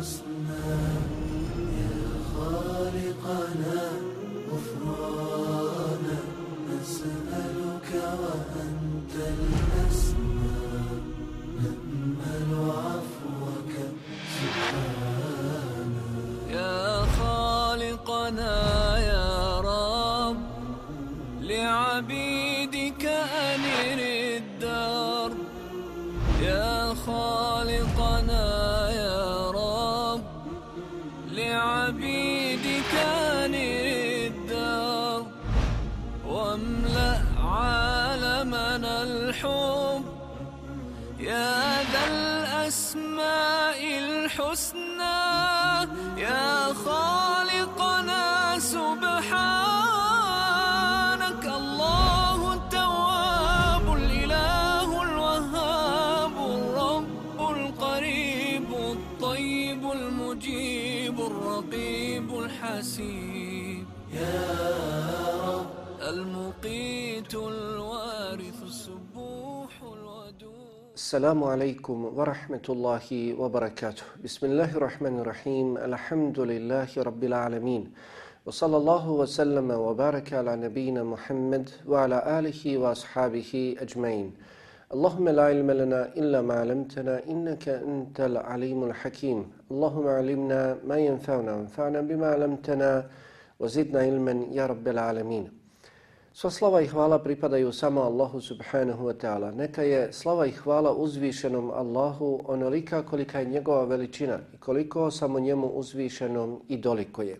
الحسنى يا خالقنا. الطيب المجيب الرقيب الحسيب. المقيت الوارث السبوح الودود. السلام عليكم ورحمة الله وبركاته. بسم الله الرحمن الرحيم. الحمد لله رب العالمين. وصلى الله وسلم وبارك على نبينا محمد وعلى آله وأصحابه أجمعين. اللهم لا علم لنا إلا ما علمتنا إنك أنت العليم الحكيم اللهم علمنا ما ينفعنا وانفعنا بما علمتنا وزدنا علما يا رب العالمين Sva slava i hvala pripadaju samo Allahu subhanahu wa ta'ala. Neka je slava i hvala uzvišenom Allahu onolika kolika je njegova veličina i koliko samo njemu uzvišenom i doliko je.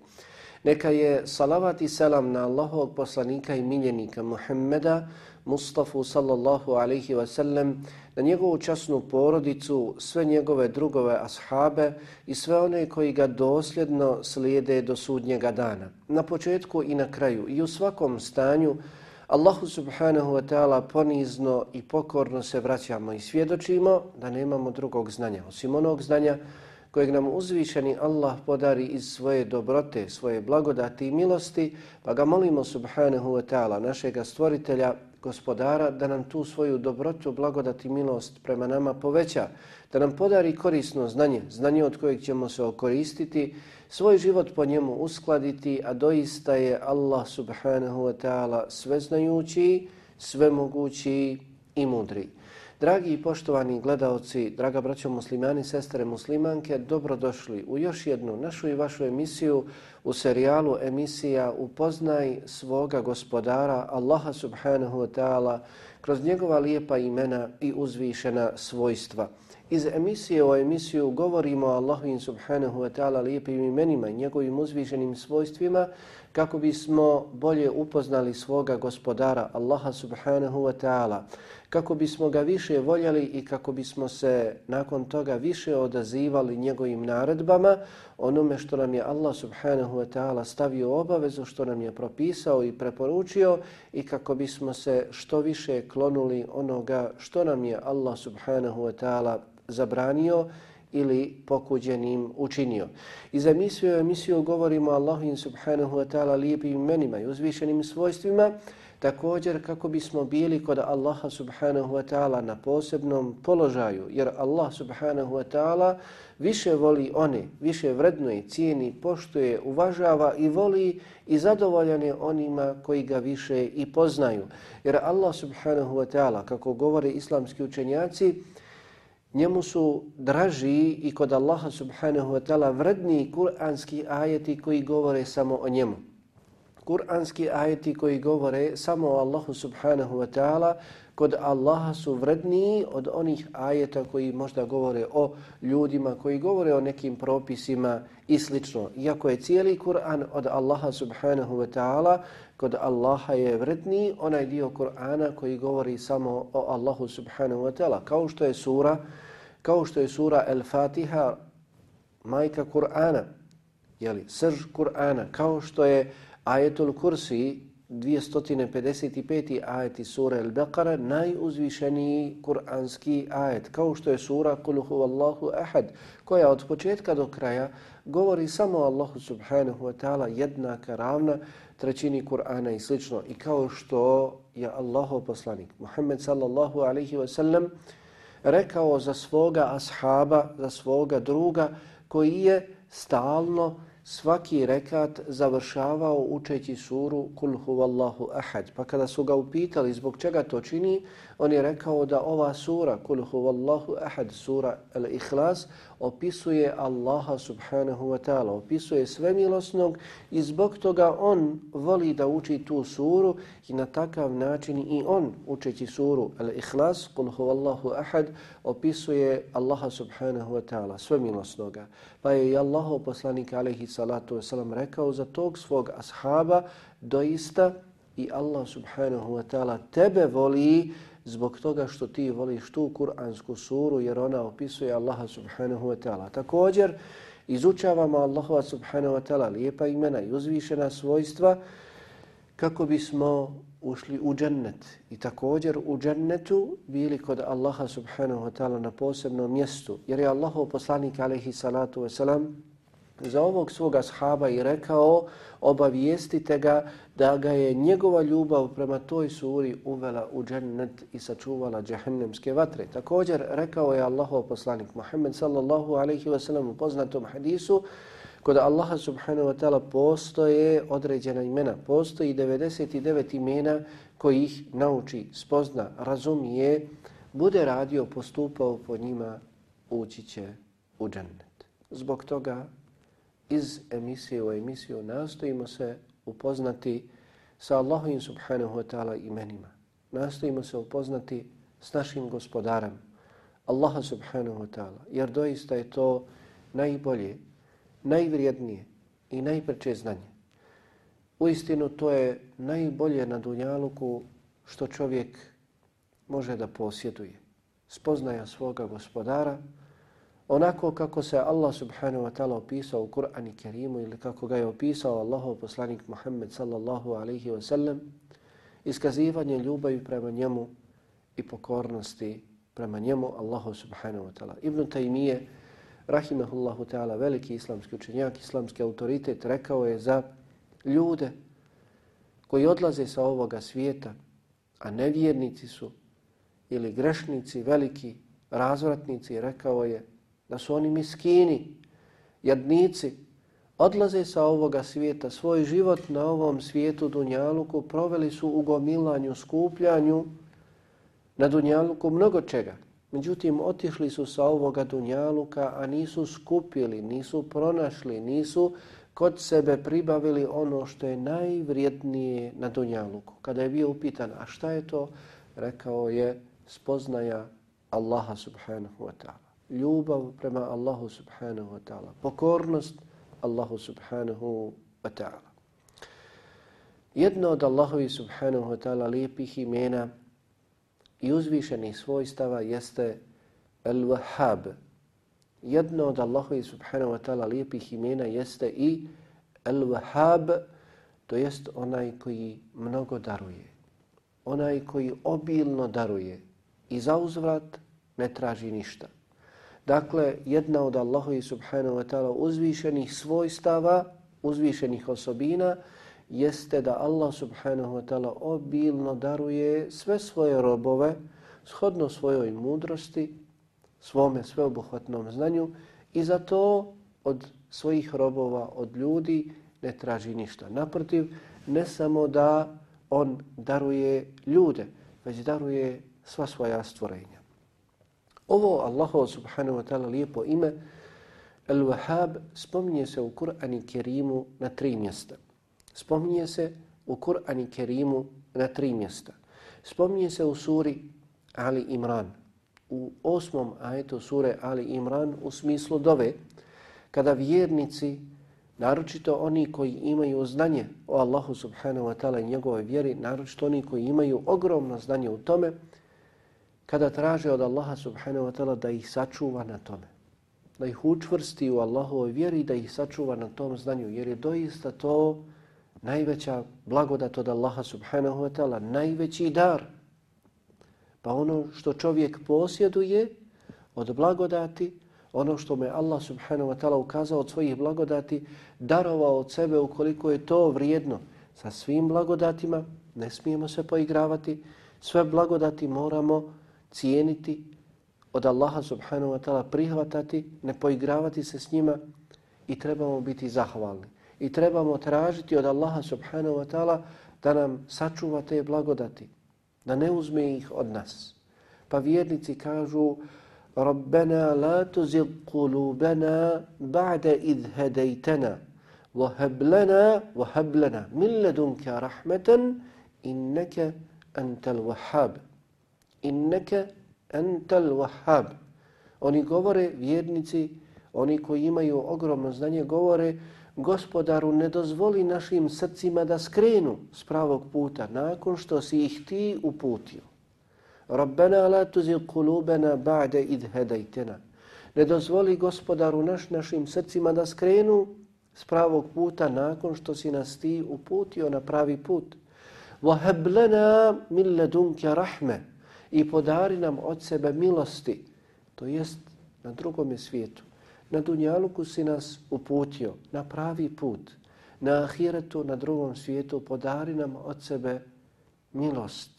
Neka je salavat i selam na Allahovog poslanika i miljenika Muhammeda, Mustafa sallallahu alaihi wa sallam, na njegovu časnu porodicu, sve njegove drugove ashabe i sve one koji ga dosljedno slijede do sudnjega dana. Na početku i na kraju i u svakom stanju Allahu subhanahu wa ta'ala ponizno i pokorno se vraćamo i svjedočimo da nemamo drugog znanja osim onog znanja kojeg nam uzvišeni Allah podari iz svoje dobrote, svoje blagodati i milosti, pa ga molimo subhanahu wa ta'ala, našega stvoritelja, gospodara, da nam tu svoju dobrotu, blagodati i milost prema nama poveća, da nam podari korisno znanje, znanje od kojeg ćemo se okoristiti, svoj život po njemu uskladiti, a doista je Allah subhanahu wa ta'ala sveznajući, svemogući i mudri. Dragi i poštovani gledaoci, draga braćo muslimani, sestre muslimanke, dobrodošli u još jednu našu i vašu emisiju u serijalu emisija Upoznaj svoga gospodara Allaha subhanahu wa ta'ala kroz njegova lijepa imena i uzvišena svojstva. Iz emisije o emisiju govorimo o Allahovim subhanahu wa ta'ala lijepim imenima i njegovim uzvišenim svojstvima kako bismo bolje upoznali svoga gospodara Allaha subhanahu wa ta'ala, kako bismo ga više voljeli i kako bismo se nakon toga više odazivali njegovim naredbama, onome što nam je Allah subhanahu wa ta'ala stavio obavezu, što nam je propisao i preporučio i kako bismo se što više klonuli onoga što nam je Allah subhanahu wa ta'ala zabranio ili pokuđenim učinio. I za emisiju emisiju govorimo Allahu subhanahu wa ta'ala lijepim imenima i uzvišenim svojstvima, također kako bismo bili kod Allaha subhanahu wa ta'ala na posebnom položaju, jer Allah subhanahu wa ta'ala više voli one, više vrednuje, cijeni, poštuje, uvažava i voli i zadovoljan je onima koji ga više i poznaju. Jer Allah subhanahu wa ta'ala, kako govore islamski učenjaci, njemu su draži i kod Allaha subhanahu wa ta'ala vredniji kuranski ajeti koji govore samo o njemu. Kur'anski ajeti koji govore samo o Allahu subhanahu wa ta'ala kod Allaha su vredniji od onih ajeta koji možda govore o ljudima, koji govore o nekim propisima i slično. Iako je cijeli Kur'an od Allaha subhanahu wa ta'ala, kod Allaha je vredniji onaj dio Kur'ana koji govori samo o Allahu subhanahu wa ta'ala. Kao što je sura, kao što je sura El-Fatiha, majka Kur'ana, jeli, srž Kur'ana, kao što je ajetul kursi, 255. ajeti sure Al-Baqara, najuzvišeniji kur'anski ajet, kao što je sura Kul huvallahu ahad, koja od početka do kraja govori samo Allahu subhanahu wa ta'ala jednaka, ravna trećini Kur'ana i slično. I kao što je Allahu poslanik, Muhammed sallallahu alaihi wa sallam, rekao za svoga ashaba, za svoga druga, koji je stalno svaki rekat završavao učeći suru Kul huvallahu ahad. Pa kada su ga upitali zbog čega to čini, on je rekao da ova sura Kul huvallahu ahad, sura Al-Ikhlas, opisuje Allaha subhanahu wa ta'ala, opisuje svemilosnog i zbog toga on voli da uči tu suru i na takav način i on učeći suru Al-Ikhlas, Kul huvallahu ahad, opisuje Allaha subhanahu wa ta'ala, svemilosnoga. Pa je i Allahov poslanik alaihi salatu wasalam rekao za tog svog ashaba, doista i Allah subhanahu wa ta'ala tebe voli zbog toga što ti voliš tu kuransku suru jer ona opisuje Allaha subhanahu wa ta'ala. Također izučavamo Allahova subhanahu wa ta'ala lijepa imena i uzvišena svojstva kako bismo ušli u džennet i također u džennetu bili kod Allaha subhanahu wa ta'ala na posebnom mjestu jer je Allahov poslanik alaihi salatu wa salam za ovog svoga ashaba i rekao obavijestite ga da ga je njegova ljubav prema toj suri uvela u džennet i sačuvala džehennemske vatre. Također rekao je Allahov poslanik Muhammed sallallahu alaihi wa sallam u poznatom hadisu kod Allaha subhanahu wa ta'ala postoje određena imena, postoji 99 imena koji ih nauči, spozna, razumije, bude radio, postupao po njima, ući će u džennet. Zbog toga iz emisije u emisiju nastojimo se upoznati sa Allahovim subhanahu wa ta'ala imenima. Nastojimo se upoznati s našim gospodarom, Allaha subhanahu wa ta'ala, jer doista je to najbolje, najvrijednije i najpreče znanje. Uistinu to je najbolje na dunjaluku što čovjek može da posjeduje. Spoznaja svoga gospodara, onako kako se Allah subhanahu wa ta'ala opisao u Kur'an i Kerimu ili kako ga je opisao Allahov poslanik Muhammed sallallahu alaihi wa sallam, iskazivanje ljubavi prema njemu i pokornosti prema njemu Allahu subhanahu wa ta'ala. Ibn Taymiye, rahimahullahu ta'ala, veliki islamski učenjak, islamski autoritet, rekao je za ljude koji odlaze sa ovoga svijeta, a nevjernici su ili grešnici, veliki razvratnici, rekao je da su oni miskini, jadnici, odlaze sa ovoga svijeta, svoj život na ovom svijetu Dunjaluku proveli su u gomilanju, skupljanju na Dunjaluku mnogo čega. Međutim, otišli su sa ovoga Dunjaluka, a nisu skupili, nisu pronašli, nisu kod sebe pribavili ono što je najvrijednije na Dunjaluku. Kada je bio upitan, a šta je to? Rekao je spoznaja Allaha subhanahu wa ta'ala ljubav prema Allahu subhanahu wa ta'ala, pokornost Allahu subhanahu wa ta'ala. Jedno od Allahovi subhanahu wa ta'ala lijepih imena i uzvišenih svojstava jeste Al-Wahhab. Jedno od Allahovi subhanahu wa ta'ala lijepih imena jeste i Al-Wahhab, to jest onaj koji mnogo daruje. Onaj koji obilno daruje i za uzvrat ne traži ništa. Dakle, jedna od Allahovi subhanahu wa ta'ala uzvišenih svojstava, uzvišenih osobina, jeste da Allah subhanahu wa ta'ala obilno daruje sve svoje robove shodno svojoj mudrosti, svome sveobuhvatnom znanju i za to od svojih robova, od ljudi ne traži ništa. Naprotiv, ne samo da on daruje ljude, već daruje sva svoja stvorenja. Ovo Allahov subhanahu wa ta'ala lijepo ime Al-Wahhab spominje se u Kur'ani Kerimu na tri mjesta. Spominje se u Kur'ani Kerimu na tri mjesta. Spominje se u suri Ali Imran. U osmom ajetu sure Ali Imran u smislu dove kada vjernici, naročito oni koji imaju znanje o Allahu subhanahu wa ta'ala i njegove vjeri, naročito oni koji imaju ogromno znanje u tome, kada traže od Allaha subhanahu wa ta'ala da ih sačuva na tome. Da ih učvrsti u Allahovoj vjeri da ih sačuva na tom znanju. Jer je doista to najveća blagodat od Allaha subhanahu wa ta'ala, najveći dar. Pa ono što čovjek posjeduje od blagodati, ono što me Allah subhanahu wa ta'ala ukazao od svojih blagodati, darovao od sebe ukoliko je to vrijedno sa svim blagodatima, ne smijemo se poigravati, sve blagodati moramo cijeniti od Allaha subhanahu wa ta'ala prihvatati, ne poigravati se s njima i trebamo biti zahvalni. I trebamo tražiti od Allaha subhanahu wa ta'ala da nam sačuva te blagodati, da ne uzme ih od nas. Pa vjernici kažu Rabbena la tuzil qulubana ba'da idh hedejtena وهب لنا وهب لنا من لدنك رحمة إنك أنت الوهاب inneke entel wahhab. Oni govore, vjernici, oni koji imaju ogromno znanje, govore, gospodaru, ne dozvoli našim srcima da skrenu s pravog puta nakon što si ih ti uputio. Rabbena la tuzi kulubena ba'de id hedajtena. Ne dozvoli gospodaru naš našim srcima da skrenu s pravog puta nakon što si nas ti uputio na pravi put. Vahablena min ladunke rahme. I podari nam od sebe milosti, to jest na drugom svijetu. Na Dunjaluku si nas uputio na pravi put. Na Ahiretu, na drugom svijetu, podari nam od sebe milost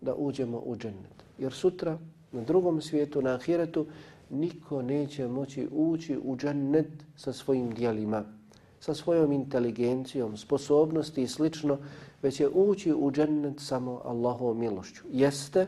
da uđemo u džennet. Jer sutra, na drugom svijetu, na Ahiretu, niko neće moći ući u džennet sa svojim dijelima sa svojom inteligencijom, sposobnosti i slično, već je ući u džennet samo Allahovom milošću. Jeste,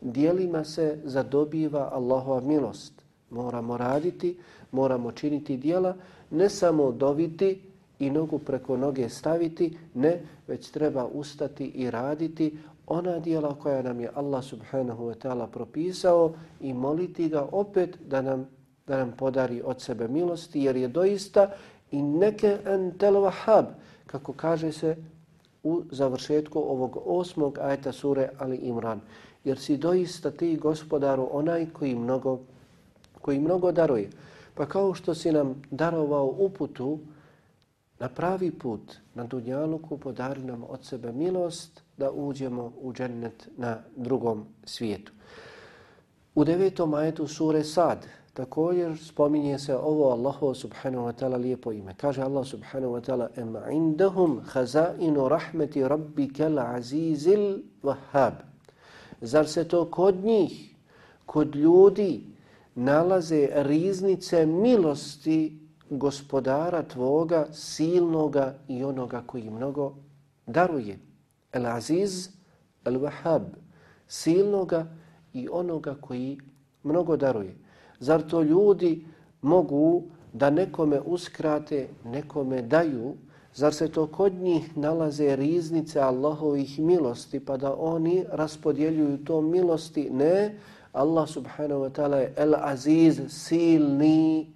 dijelima se zadobiva Allahova milost. Moramo raditi, moramo činiti dijela, ne samo doviti i nogu preko noge staviti, ne, već treba ustati i raditi ona dijela koja nam je Allah subhanahu wa ta'ala propisao i moliti ga opet da nam, da nam podari od sebe milosti, jer je doista inneke entel wahab, kako kaže se u završetku ovog osmog ajta sure Ali Imran. Jer si doista ti gospodaru onaj koji mnogo, koji mnogo daruje. Pa kao što si nam darovao uputu na pravi put, na Dunjaluku, podari nam od sebe milost da uđemo u džennet na drugom svijetu. U devetom ajetu sure Sad, Također spominje se ovo Allahu subhanahu wa ta'ala lijepo ime. Kaže Allah subhanahu wa ta'ala em indahum khazainu rahmeti rabbike al-azizil wahhab. Zar se to kod njih, kod ljudi nalaze riznice milosti gospodara tvoga silnoga i onoga koji mnogo daruje. El-aziz, El Wahab, Silnoga i onoga koji mnogo daruje. Zar to ljudi mogu da nekome uskrate, nekome daju? Zar se to kod njih nalaze riznice Allahovih milosti pa da oni raspodjeljuju to milosti? Ne, Allah subhanahu wa ta'ala je el aziz, silni,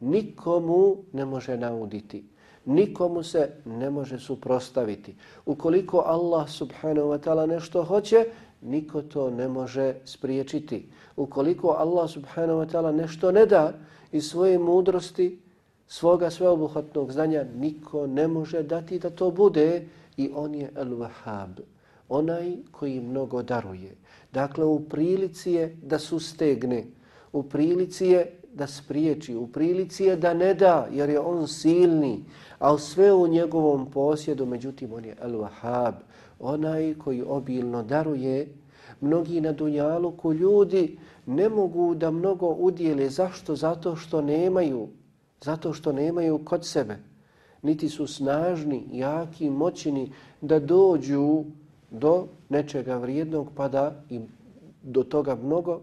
nikomu ne može nauditi. Nikomu se ne može suprostaviti. Ukoliko Allah subhanahu wa ta'ala nešto hoće, niko to ne može spriječiti. Ukoliko Allah subhanahu wa ta'ala nešto ne da iz svoje mudrosti, svoga sveobuhvatnog znanja, niko ne može dati da to bude i on je el-Wahhab, onaj koji mnogo daruje. Dakle, u prilici je da sustegne, u prilici je da spriječi, u prilici je da ne da, jer je on silni, a sve u njegovom posjedu, međutim, on je el-Wahhab, onaj koji obilno daruje, mnogi na dunjaluku ljudi ne mogu da mnogo udjele. Zašto? Zato što nemaju. Zato što nemaju kod sebe. Niti su snažni, jaki, moćni da dođu do nečega vrijednog pa da im do toga mnogo,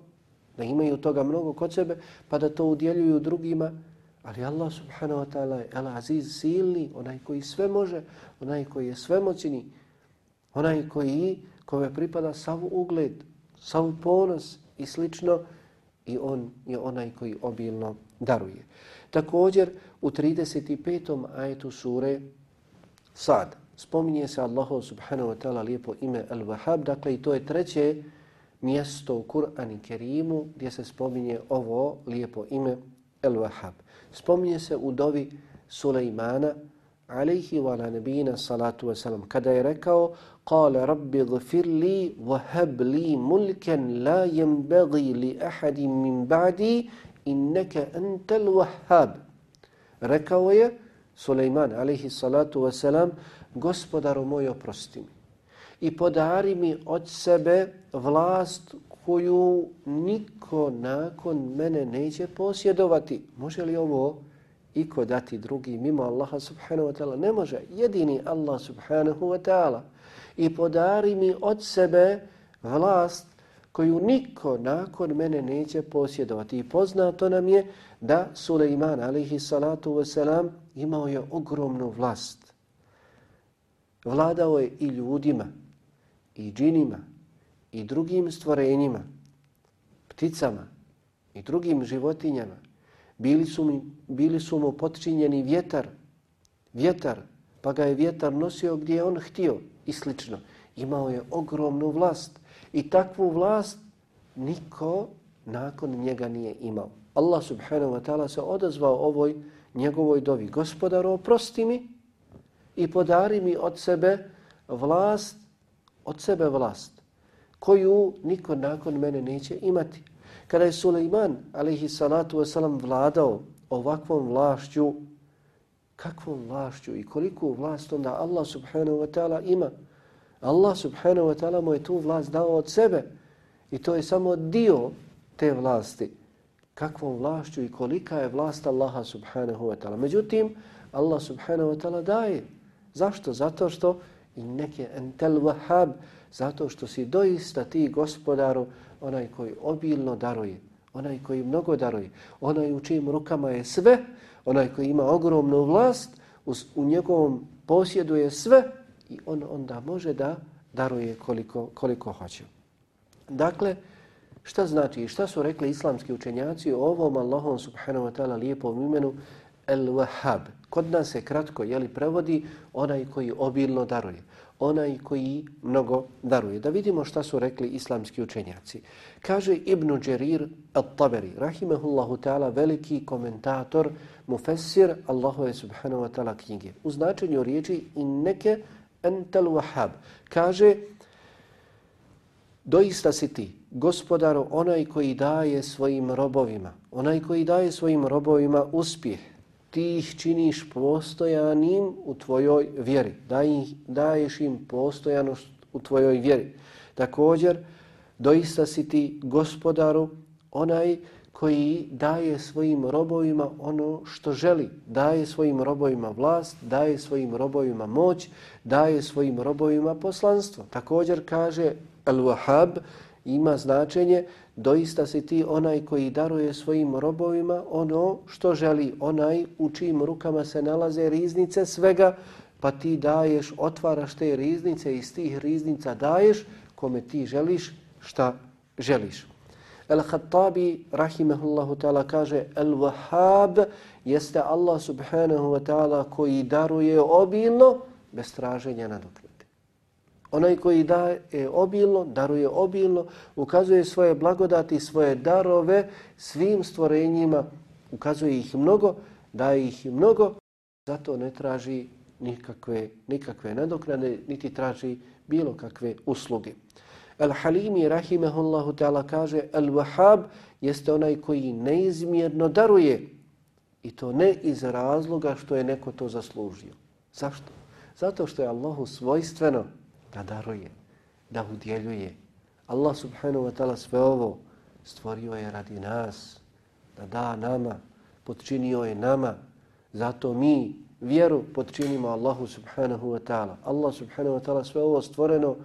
da imaju toga mnogo kod sebe pa da to udjeljuju drugima. Ali Allah subhanahu wa ta'ala je El Aziz silni, onaj koji sve može, onaj koji je svemoćni, onaj koji kome pripada sav ugled, sav ponos i slično i on je onaj koji obilno daruje. Također u 35. ajetu sure Sad spominje se Allahu subhanahu wa ta'ala lijepo ime Al-Wahhab, dakle i to je treće mjesto u Kur'an Kerimu gdje se spominje ovo lijepo ime Al-Wahhab. Spominje se u dovi Sulejmana alaihi wa ala nabijina salatu wasalam. Kada je rekao, kale rabbi dhfir li wahab li mulken la jembegi li ahadi min ba'di inneke entel wahhab. Rekao je Suleiman alaihi salatu wasalam, gospodaru moj oprosti mi i podari mi od sebe vlast koju niko nakon mene neće posjedovati. Može li ovo iko dati drugi mimo Allaha subhanahu wa ta'ala? Ne može. Jedini Allah subhanahu wa ta'ala. I podari mi od sebe vlast koju niko nakon mene neće posjedovati. I poznato nam je da Suleiman alihi salatu wasalam imao je ogromnu vlast. Vladao je i ljudima, i džinima, i drugim stvorenjima, pticama i drugim životinjama. Bili su, mi, bili su mu potčinjeni vjetar, vjetar, pa ga je vjetar nosio gdje je on htio i slično. Imao je ogromnu vlast i takvu vlast niko nakon njega nije imao. Allah subhanahu wa ta'ala se odazvao ovoj njegovoj dovi. Gospodaro, oprosti mi i podari mi od sebe vlast, od sebe vlast koju niko nakon mene neće imati. Kada je Suleiman, alaihi salatu wasalam, vladao ovakvom vlašću, kakvom vlašću i koliko vlast onda Allah subhanahu wa ta'ala ima. Allah subhanahu wa ta'ala mu je tu vlast dao od sebe i to je samo dio te vlasti. Kakvom vlašću i kolika je vlast Allaha subhanahu wa ta'ala. Međutim, Allah subhanahu wa ta'ala daje. Zašto? Zato što i neke entel wahab, zato što si doista ti gospodaru onaj koji obilno daruje, onaj koji mnogo daruje, onaj u čijim rukama je sve, onaj koji ima ogromnu vlast, u, njegovom posjedu je sve i on onda može da daruje koliko, koliko hoće. Dakle, šta znači i šta su rekli islamski učenjaci o ovom Allahom subhanahu wa ta'ala lijepom imenu El-Wahhab. Kod nas se kratko jeli, prevodi onaj koji obilno daruje onaj koji mnogo daruje. Da vidimo šta su rekli islamski učenjaci. Kaže Ibn Đerir al-Taberi, rahimehullahu ta'ala, veliki komentator, mufessir Allahove subhanahu wa ta'ala knjige. U značenju riječi inneke entel wahab. Kaže, doista si ti, gospodaru, onaj koji daje svojim robovima, onaj koji daje svojim robovima uspjeh, ti ih činiš postojanim u tvojoj vjeri. Daj, daješ im postojanost u tvojoj vjeri. Također, doista si ti gospodaru onaj koji daje svojim robovima ono što želi. Daje svojim robovima vlast, daje svojim robovima moć, daje svojim robovima poslanstvo. Također kaže Al-Wahhab ima značenje doista si ti onaj koji daruje svojim robovima ono što želi, onaj u čijim rukama se nalaze riznice svega, pa ti daješ, otvaraš te riznice i iz tih riznica daješ kome ti želiš šta želiš. Al-Khattabi, rahimahullahu ta'ala, kaže Al-Wahhab jeste Allah subhanahu wa ta'ala koji daruje obilno bez traženja nadoknade. Onaj koji daje obilno, daruje obilno, ukazuje svoje blagodati, svoje darove svim stvorenjima, ukazuje ih mnogo, daje ih mnogo, zato ne traži nikakve, nikakve nadoknade, niti traži bilo kakve usluge. Al-Halimi rahimehullahu ta'ala kaže Al-Wahhab jeste onaj koji neizmjerno daruje i to ne iz razloga što je neko to zaslužio. Zašto? Zato što je Allahu svojstveno da daruje, da udjeljuje. Allah subhanahu wa ta'ala sve ovo stvorio je radi nas, da da nama, podčinio je nama, zato mi vjeru podčinimo Allahu subhanahu wa ta'ala. Allah subhanahu wa ta'ala sve ovo stvoreno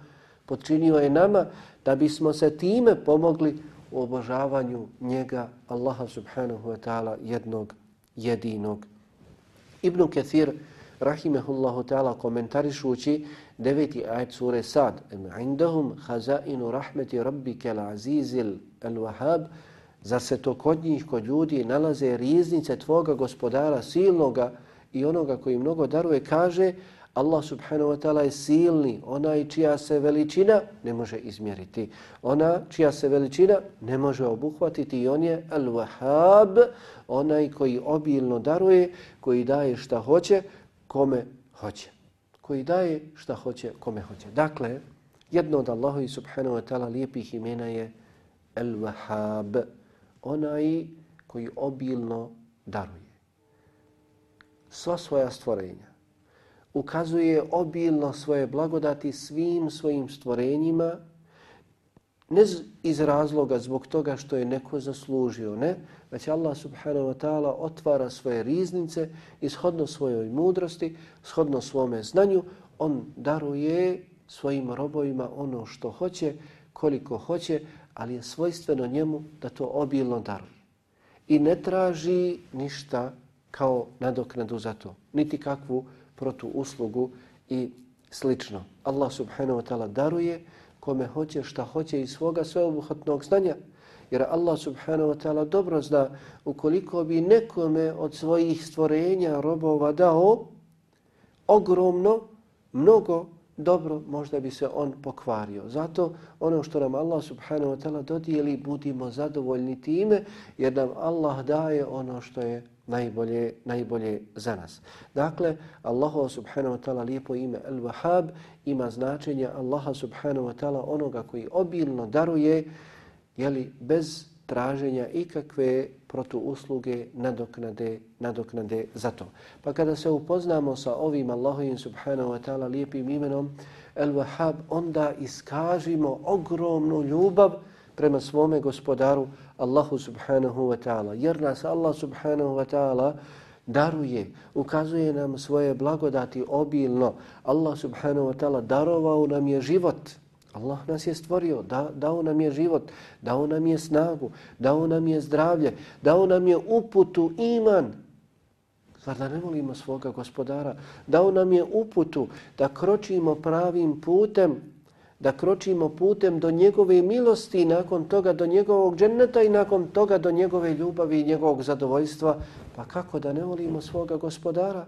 Počinio je nama da bismo se time pomogli u obožavanju njega, Allaha subhanahu wa ta'ala, jednog, jedinog. Ibn Kathir, rahimehullahu ta'ala, komentarišući deveti ajet sure Sad. Em indahum hazainu rahmeti rabbike al-azizil al-wahab. Zar se to kod njih, kod ljudi, nalaze riznice tvoga gospodara silnoga i onoga koji mnogo daruje, kaže Allah subhanahu wa ta'ala je silni, onaj čija se veličina ne može izmjeriti. Ona čija se veličina ne može obuhvatiti i on je al-wahab, onaj koji obilno daruje, koji daje šta hoće, kome hoće koji daje šta hoće, kome hoće. Dakle, jedno od Allahu i subhanahu wa ta'ala lijepih imena je al-Wahhab, onaj koji obilno daruje. Sva svoja stvorenja ukazuje obilno svoje blagodati svim svojim stvorenjima, Ne iz razloga zbog toga što je neko zaslužio, ne, već Allah subhanahu wa ta'ala otvara svoje riznice ishodno svojoj mudrosti, shodno svome znanju, on daruje svojim robovima ono što hoće, koliko hoće, ali je svojstveno njemu da to obilno daruje. I ne traži ništa kao nadoknadu za to, niti kakvu protu uslugu i slično. Allah subhanahu wa ta'ala daruje kome hoće šta hoće iz svoga sveobuhvatnog znanja. Jer Allah subhanahu wa ta'ala dobro zna ukoliko bi nekome od svojih stvorenja robova dao ogromno, mnogo dobro, možda bi se on pokvario. Zato ono što nam Allah subhanahu wa ta'ala dodijeli, budimo zadovoljni time, jer nam Allah daje ono što je najbolje, najbolje za nas. Dakle, Allah subhanahu wa ta'ala lijepo ime Al-Wahhab ima značenje Allaha subhanahu wa ta'ala onoga koji obilno daruje, jeli, bez traženja ikakve protuusluge nadoknade, nadoknade za to. Pa kada se upoznamo sa ovim Allahovim subhanahu wa ta'ala lijepim imenom El-Wahhab, onda iskažimo ogromnu ljubav prema svome gospodaru Allahu subhanahu wa ta'ala. Jer nas Allah subhanahu wa ta'ala daruje, ukazuje nam svoje blagodati obilno. Allah subhanahu wa ta'ala darovao nam je život. Allah nas je stvorio, da, dao nam je život, dao nam je snagu, dao nam je zdravlje, dao nam je uputu, iman. Zar da ne volimo svoga gospodara? Dao nam je uputu da kročimo pravim putem, da kročimo putem do njegove milosti i nakon toga do njegovog dženneta i nakon toga do njegove ljubavi i njegovog zadovoljstva. Pa kako da ne volimo svoga gospodara?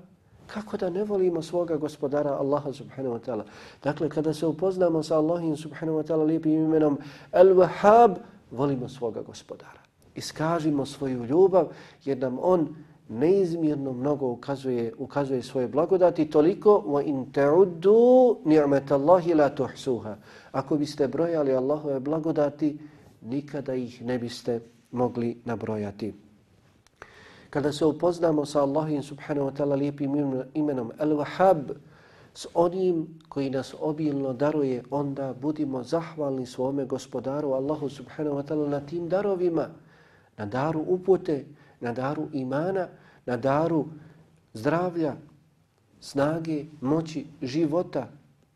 Kako da ne volimo svoga gospodara Allaha subhanahu wa ta'ala? Dakle, kada se upoznamo sa Allahim subhanahu wa ta'ala lijepim imenom Al-Wahhab, volimo svoga gospodara. Iskažimo svoju ljubav jer nam on neizmjerno mnogo ukazuje, ukazuje svoje blagodati toliko wa in ta'uddu ni'matallahi la tuhsuha. Ako biste brojali Allahove blagodati, nikada ih ne biste mogli nabrojati. Kada se upoznamo sa Allahim subhanahu wa ta'ala lijepim imenom Al-Wahhab, s onim koji nas obilno daruje, onda budimo zahvalni svome gospodaru Allahu subhanahu wa ta'ala na tim darovima, na daru upute, na daru imana, na daru zdravlja, snage, moći, života.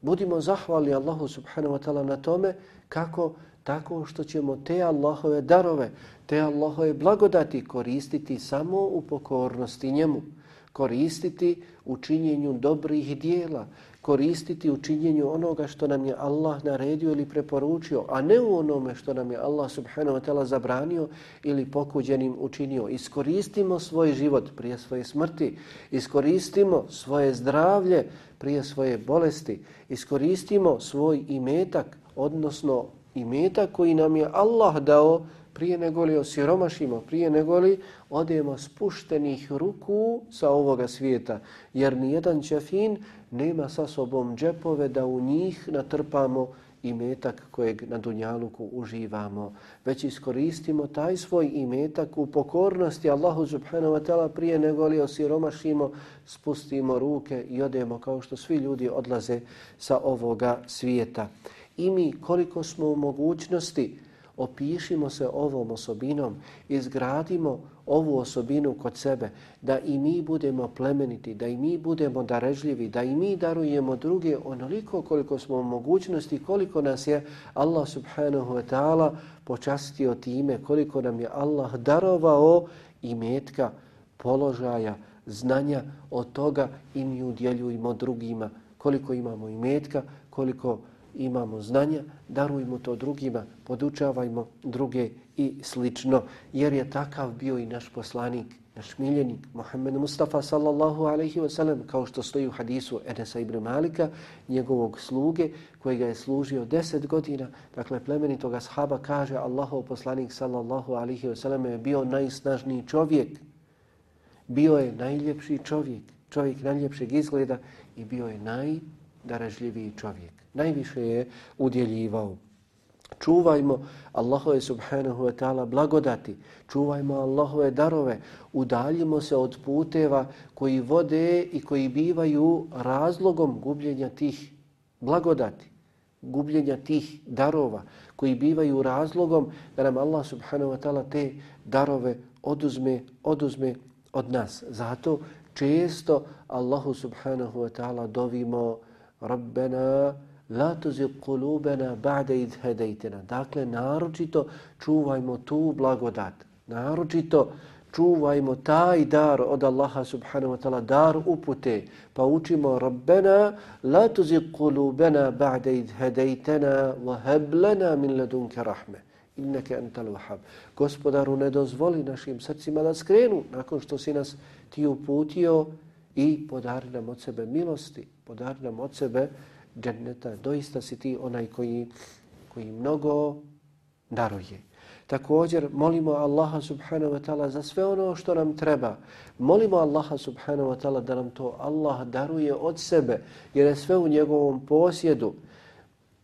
Budimo zahvalni Allahu subhanahu wa ta'ala na tome kako tako što ćemo te Allahove darove, te Allahove blagodati koristiti samo u pokornosti njemu, koristiti u činjenju dobrih dijela, koristiti u činjenju onoga što nam je Allah naredio ili preporučio, a ne u onome što nam je Allah subhanahu wa ta'ala zabranio ili pokuđenim učinio. Iskoristimo svoj život prije svoje smrti, iskoristimo svoje zdravlje prije svoje bolesti, iskoristimo svoj imetak, odnosno imetak koji nam je Allah dao prije nego li osiromašimo, prije nego li odemo spuštenih ruku sa ovoga svijeta. Jer nijedan čefin nema sa sobom džepove da u njih natrpamo imetak kojeg na Dunjaluku uživamo. Već iskoristimo taj svoj imetak u pokornosti Allahu subhanahu wa ta'ala prije nego li osiromašimo, spustimo ruke i odemo kao što svi ljudi odlaze sa ovoga svijeta. I mi koliko smo u mogućnosti opišimo se ovom osobinom, izgradimo ovu osobinu kod sebe, da i mi budemo plemeniti, da i mi budemo darežljivi, da i mi darujemo druge onoliko koliko smo u mogućnosti, koliko nas je Allah subhanahu wa ta'ala počastio time, koliko nam je Allah darovao i metka, položaja, znanja od toga i mi udjeljujemo drugima, koliko imamo i metka, koliko imamo znanja, darujmo to drugima, podučavajmo druge i slično. Jer je takav bio i naš poslanik, naš miljenik, Muhammed Mustafa sallallahu alaihi wasallam, kao što stoji u hadisu Enesa ibn Malika, njegovog sluge, koji ga je služio deset godina. Dakle, plemenitog ashaba kaže, Allahov poslanik sallallahu alaihi wasallam je bio najsnažniji čovjek. Bio je najljepši čovjek, čovjek najljepšeg izgleda i bio je najdaražljiviji čovjek najviše je udjeljivao. Čuvajmo Allahove subhanahu wa ta'ala blagodati, čuvajmo Allahove darove, udaljimo se od puteva koji vode i koji bivaju razlogom gubljenja tih blagodati. gubljenja tih darova koji bivaju razlogom da nam Allah subhanahu wa ta'ala te darove oduzme, oduzme od nas. Zato često Allahu subhanahu wa ta'ala dovimo Rabbena la tuzi kulubena ba'de idh hedejtena. Dakle, naročito čuvajmo tu blagodat. Naročito čuvajmo taj dar od Allaha subhanahu wa ta'ala, dar upute, pa učimo Rabbena, la tuzi kulubena ba'de idh hedejtena wa hab lana min ladunke rahme. Inneke antal wahhab. Gospodaru, ne dozvoli našim srcima da skrenu nakon što si nas ti uputio i podari nam od sebe milosti, podari nam od sebe dženneta. Doista si ti onaj koji, koji mnogo daruje. Također molimo Allaha subhanahu wa ta'ala za sve ono što nam treba. Molimo Allaha subhanahu wa ta'ala da nam to Allah daruje od sebe jer je sve u njegovom posjedu.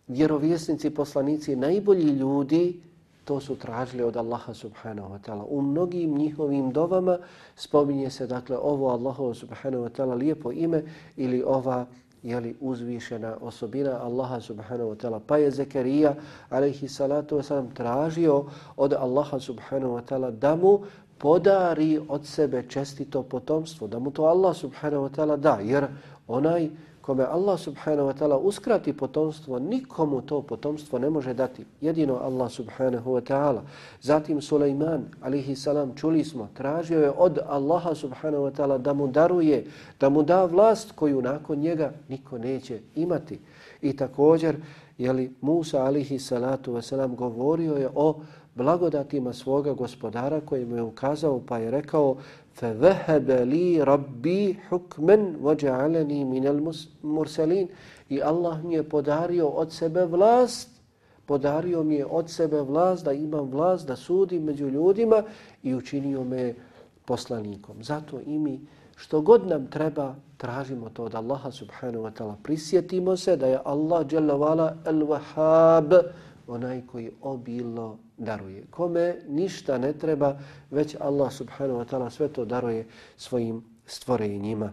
Vjerovjesnici, poslanici, najbolji ljudi to su tražili od Allaha subhanahu wa ta'ala. U mnogim njihovim dovama spominje se dakle ovo Allaha subhanahu wa ta'ala lijepo ime ili ova jeli, uzvišena osobina Allaha subhanahu wa ta'ala. Pa je Zekerija, alaihi salatu wasalam, tražio od Allaha subhanahu wa ta'ala da mu podari od sebe čestito potomstvo, da mu to Allah subhanahu wa ta'ala da, jer onaj kome Allah subhanahu wa ta'ala uskrati potomstvo, nikomu to potomstvo ne može dati. Jedino Allah subhanahu wa ta'ala. Zatim Sulejman, alihi salam, čuli smo, tražio je od Allaha subhanahu wa ta'ala da mu daruje, da mu da vlast koju nakon njega niko neće imati. I također, jeli, Musa alihi salatu wa salam govorio je o blagodatima svoga gospodara koji mu je ukazao pa je rekao فَذَهَبَ لِي رَبِّي حُكْمًا وَجَعَلَنِي مِنَ الْمُرْسَلِينَ I Allah mi je podario od sebe vlast, podario mi je od sebe vlast, da imam vlast, da sudim među ljudima i učinio me poslanikom. Zato i mi što god nam treba, tražimo to od Allaha subhanahu wa ta'ala. Prisjetimo se da je Allah jalla vala al-wahhab, onaj koji obilno daruje. Kome ništa ne treba, već Allah subhanahu wa ta'ala sve to daruje svojim stvorenjima.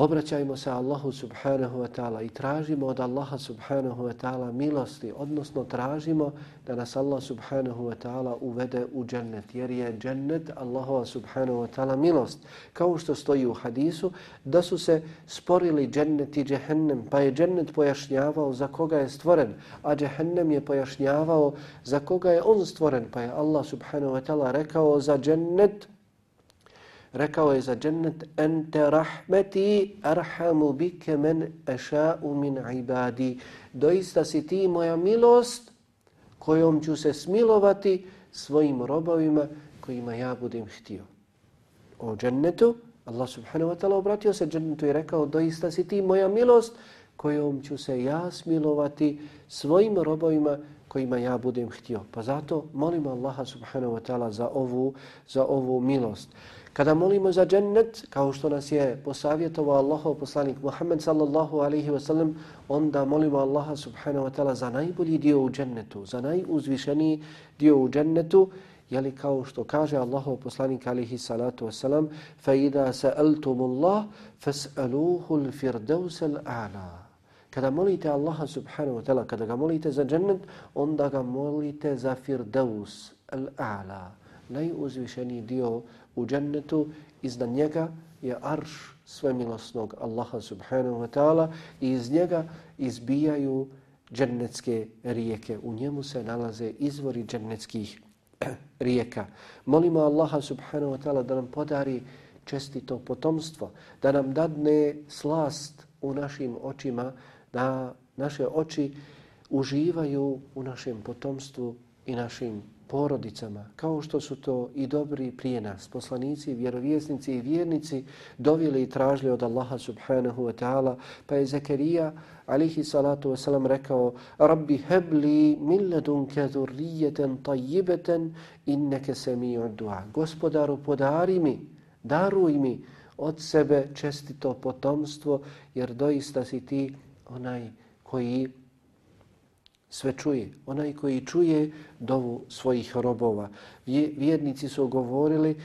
Obraćajmo se Allahu subhanahu wa ta'ala i tražimo od Allaha subhanahu wa ta'ala milosti, odnosno tražimo da nas Allah subhanahu wa ta'ala uvede u džennet, jer je džennet Allahova subhanahu wa ta'ala milost. Kao što stoji u hadisu, da su se sporili džennet i džehennem, pa je džennet pojašnjavao za koga je stvoren, a džehennem je pojašnjavao za koga je on stvoren, pa je Allah subhanahu wa ta'ala rekao za džennet, rekao je za džennet ente rahmeti arhamu bike men eša'u min ibadi. Doista si ti moja milost kojom ću se smilovati svojim robovima kojima ja budem htio. O džennetu, Allah subhanahu wa ta'ala obratio se džennetu i rekao doista si ti moja milost kojom ću se ja smilovati svojim robovima kojima ja budem htio. Pa zato molim Allaha subhanahu wa ta'ala za ovu, za ovu milost. Kada molimo za džennet, kao što nas je posavjetovao Allahov poslanik Muhammed sallallahu alaihi wasallam, onda molimo Allaha subhanahu wa ta'ala za najbolji dio u džennetu, za najuzvišeniji dio u džennetu, jeli kao što kaže Allahov poslanik alaihi salatu wasalam, فَإِذَا سَأَلْتُمُ اللَّهِ فَاسْأَلُوهُ الْفِرْدَوْسَ الْأَعْلَى Kada molite Allaha subhanahu wa ta'ala, kada ga molite za džennet, onda ga molite za firdaus, al-a'la, najuzvišeniji dio u džennetu, iznad njega je arš svemilosnog Allaha subhanahu wa ta'ala i iz njega izbijaju džennetske rijeke. U njemu se nalaze izvori džennetskih rijeka. Molimo Allaha subhanahu wa ta'ala da nam podari čestito potomstvo, da nam dadne slast u našim očima, da naše oči uživaju u našem potomstvu i našim porodicama, kao što su to i dobri prije nas, poslanici, vjerovjesnici i vjernici, dovili i tražili od Allaha subhanahu wa ta'ala, pa je Zakarija, alihi salatu wasalam, rekao, Rabbi hebli min ladunke dhurrijeten tajibeten inneke se mi dua. Gospodaru, podari mi, daruj mi od sebe čestito potomstvo, jer doista si ti onaj koji sve čuje. Onaj koji čuje dovu svojih robova. Vjernici su govorili,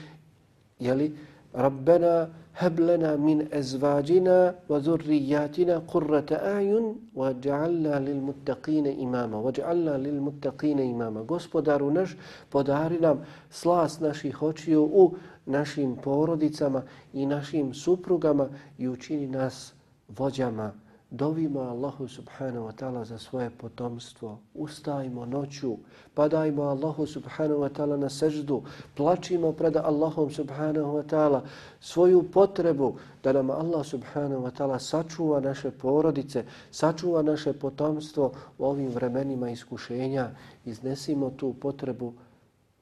jeli, Rabbena heblena min ezvađina wa zurrijatina kurrata ajun wa dja'alna lil muttaqine imama. Wa dja'alna lil muttaqine imama. Gospodaru naš podari nam slas naših očiju u našim porodicama i našim suprugama i učini nas vođama Dovimo Allahu subhanahu wa ta'ala za svoje potomstvo. Ustajmo noću, padajmo Allahu subhanahu wa ta'ala na seždu, plačimo pred Allahom subhanahu wa ta'ala svoju potrebu da nam Allah subhanahu wa ta'ala sačuva naše porodice, sačuva naše potomstvo u ovim vremenima iskušenja. Iznesimo tu potrebu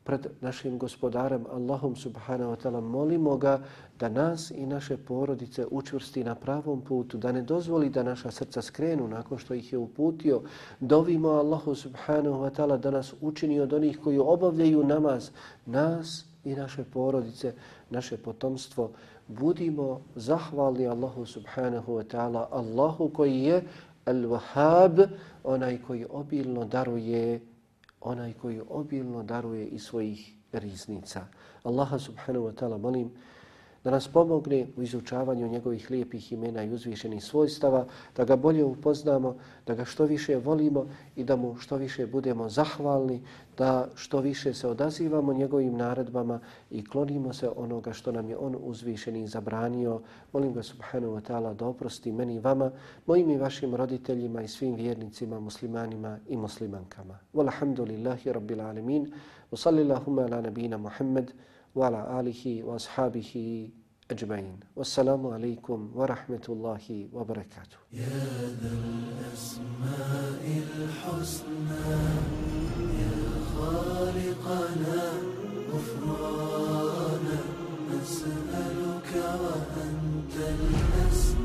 pred našim gospodarem Allahom subhanahu wa ta'ala molimo ga da nas i naše porodice učvrsti na pravom putu, da ne dozvoli da naša srca skrenu nakon što ih je uputio. Dovimo Allahu subhanahu wa ta'ala da nas učini od onih koji obavljaju namaz, nas i naše porodice, naše potomstvo. Budimo zahvalni Allahu subhanahu wa ta'ala, Allahu koji je al-Wahhab, onaj koji obilno daruje onaj koji obilno daruje iz svojih riznica. Allaha subhanahu wa ta'ala molim da nas pomogne u izučavanju njegovih lijepih imena i uzvišenih svojstava, da ga bolje upoznamo, da ga što više volimo i da mu što više budemo zahvalni, da što više se odazivamo njegovim naredbama i klonimo se onoga što nam je on uzvišeni zabranio. Molim ga subhanahu wa ta'ala da oprosti meni i vama, mojim i vašim roditeljima i svim vjernicima, muslimanima i muslimankama. Walhamdulillahi rabbil alemin. Wa sallillahumma ala nabina Muhammed. وعلى آله وأصحابه أجمعين. والسلام عليكم ورحمة الله وبركاته. يا ذا الأسماء الحسنى يا خالقنا غفرانا نسألك وأنت الأسمى.